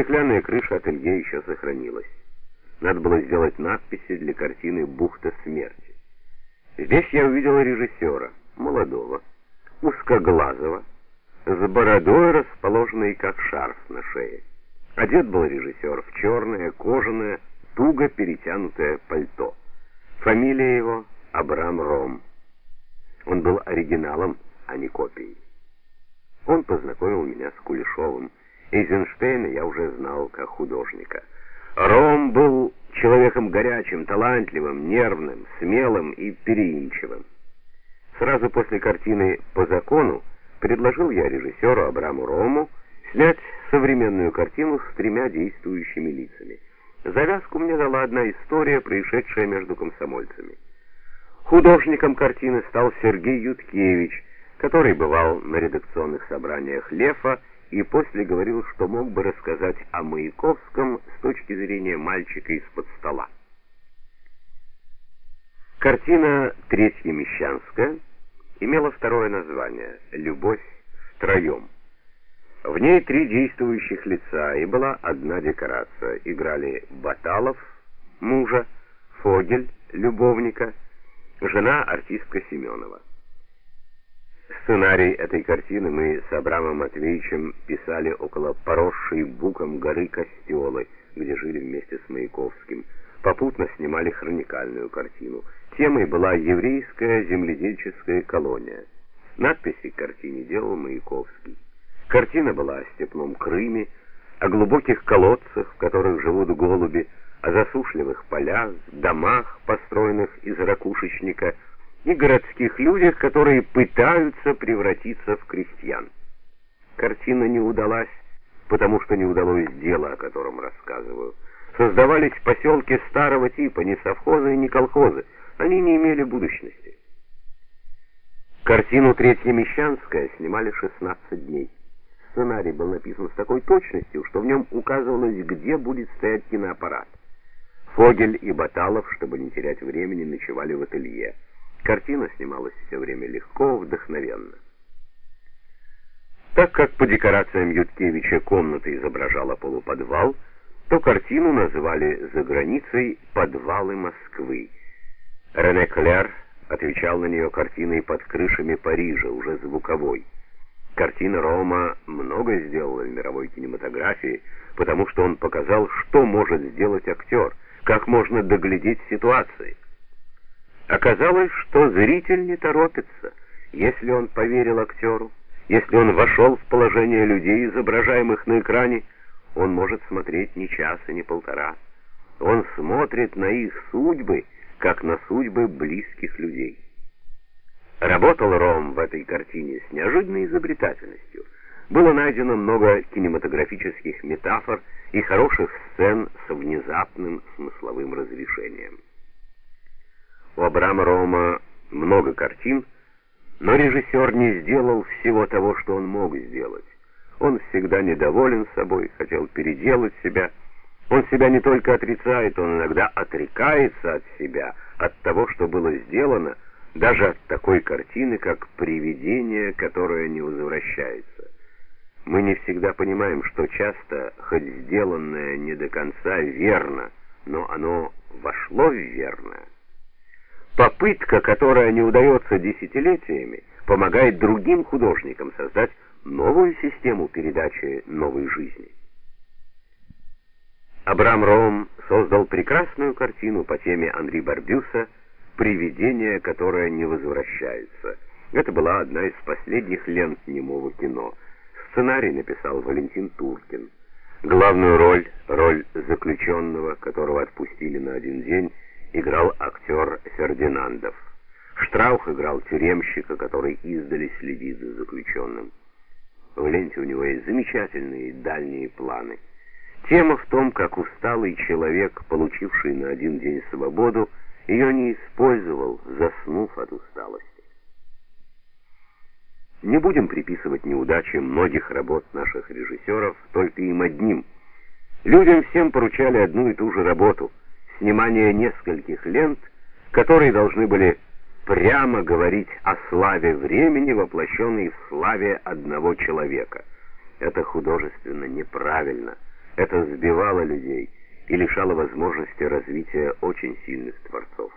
Стеклянная крыша ателье еще сохранилась. Надо было сделать надписи для картины «Бухта смерти». Здесь я увидел режиссера, молодого, узкоглазого, с бородой, расположенной как шарф на шее. Одет был режиссер в черное, кожаное, туго перетянутое пальто. Фамилия его Абрам Ром. Он был оригиналом, а не копией. Он познакомил меня с Кулешовым. Эйзенштейна я уже знал как художника. Ром был человеком горячим, талантливым, нервным, смелым и переимчивым. Сразу после картины «По закону» предложил я режиссеру Абраму Рому снять современную картину с тремя действующими лицами. Завязку мне дала одна история, происшедшая между комсомольцами. Художником картины стал Сергей Юткевич, который бывал на редакционных собраниях Лефа и после говорил, что мог бы рассказать о Маяковском с точки зрения мальчика из-под стола. Картина «Третья Мещанская» имела второе название «Любовь втроем». В ней три действующих лица и была одна декорация. Играли Баталов, мужа, Фогель, любовника, жена артистка Семенова. Сценарий этой картины мы с Абрамом Матвеевичем писали около поросшей буком горы Костелы, где жили вместе с Маяковским. Попутно снимали хроникальную картину. Темой была еврейская земледельческая колония. Надписи к картине делал Маяковский. Картина была о степном Крыме, о глубоких колодцах, в которых живут голуби, о засушливых полях, домах, построенных из ракушечника, и городских людях, которые пытаются превратиться в крестьян. Картина не удалась, потому что не удалось дело, о котором рассказываю. Создавались поселки старого типа, ни совхозы, ни колхозы. Они не имели будущности. Картину «Третья Мещанская» снимали 16 дней. Сценарий был написан с такой точностью, что в нем указывалось, где будет стоять киноаппарат. Фогель и Баталов, чтобы не терять времени, ночевали в ателье. Картина снималась все время легко, вдохновенно. Так как по декорациям Юткевича комната изображала полуподвал, то картину называли за границей «Подвалы Москвы». Рене Кляр отвечал на нее картиной под крышами Парижа, уже звуковой. Картина Рома много сделала в мировой кинематографии, потому что он показал, что может сделать актер, как можно доглядеть ситуации. Оказалось, что зритель не торопится, если он поверил актеру, если он вошел в положение людей, изображаемых на экране, он может смотреть не час и не полтора. Он смотрит на их судьбы, как на судьбы близких людей. Работал Ром в этой картине с неожиданной изобретательностью. Было найдено много кинематографических метафор и хороших сцен с внезапным смысловым разрешением. У Абрама Рома много картин, но режиссер не сделал всего того, что он мог сделать. Он всегда недоволен собой, хотел переделать себя. Он себя не только отрицает, он иногда отрекается от себя, от того, что было сделано, даже от такой картины, как «Привидение, которое не возвращается». Мы не всегда понимаем, что часто, хоть сделанное не до конца верно, но оно вошло в верное. Попытка, которая не удается десятилетиями, помогает другим художникам создать новую систему передачи новой жизни. Абрам Ром создал прекрасную картину по теме Анри Барбюса «Привидение, которое не возвращается». Это была одна из последних лент немого кино. Сценарий написал Валентин Туркин. Главную роль, роль заключенного, которого отпустили на один день, играл актер Фердинандов. Штраух играл тюремщика, который издали следит за заключенным. В ленте у него есть замечательные дальние планы. Тема в том, как усталый человек, получивший на один день свободу, ее не использовал, заснув от усталости. Не будем приписывать неудачи многих работ наших режиссеров только им одним. Людям всем поручали одну и ту же работу — снимание нескольких лент, которые должны были прямо говорить о славе времени, воплощенной в славе одного человека. Это художественно неправильно. Это сбивало людей и лишало возможности развития очень сильных творцов.